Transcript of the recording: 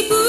Mississippi.